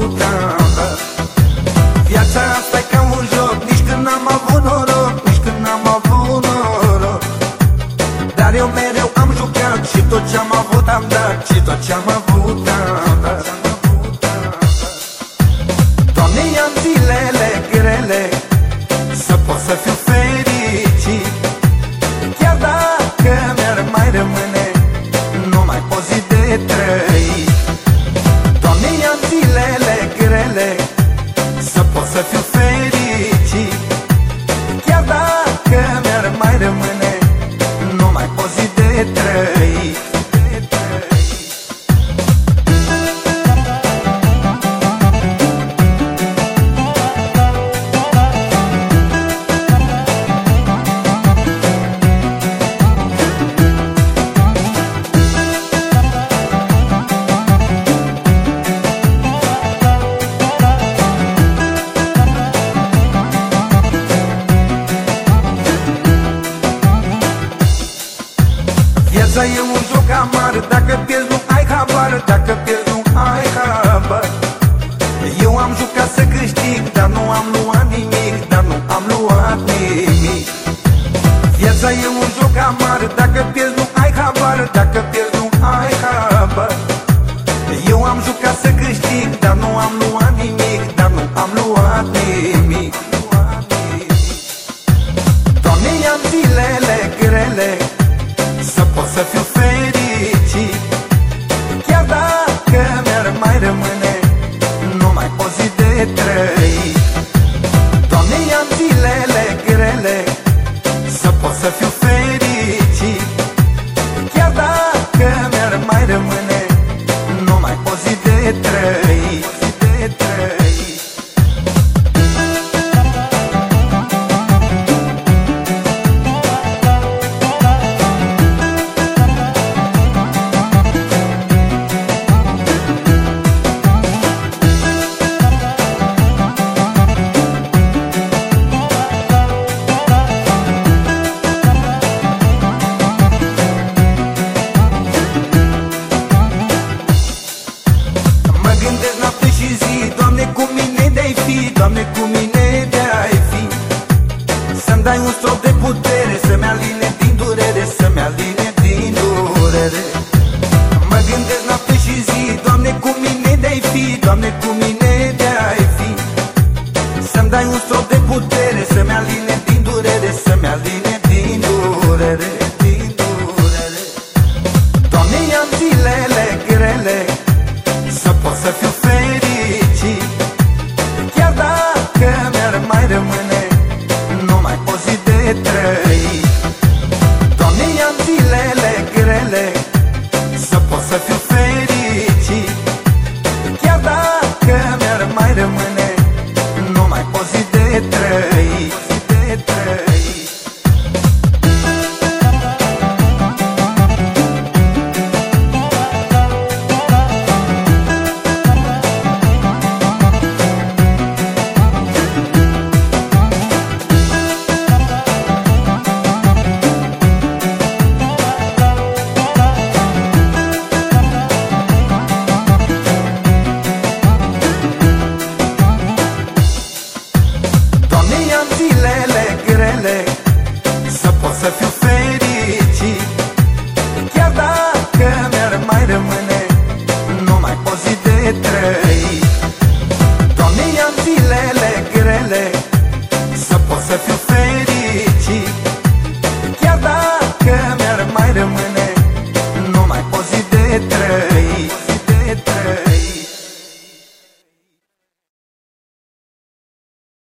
căuta Viața asta e ca un joc Nici când n-am avut noroc Nici când n-am avut noroc. Dar eu mereu am jucat Și tot ce-am avut am dat Și tot ce-am avut am dat. Viața e un joc amar Dacă pierzi nu ai habar. Dacă pierzi nu ai habar. Eu am jucat să câștig Dar nu am luat nimic Dar nu am luat nimic. Viața e un joc amar Dacă pierzi nu ai habar. Dacă pierzi nu ai habar. Eu am jucat să câștig Dar nu am luat nimic Dar nu am luat nimic. if you feel zilele grele. ça fait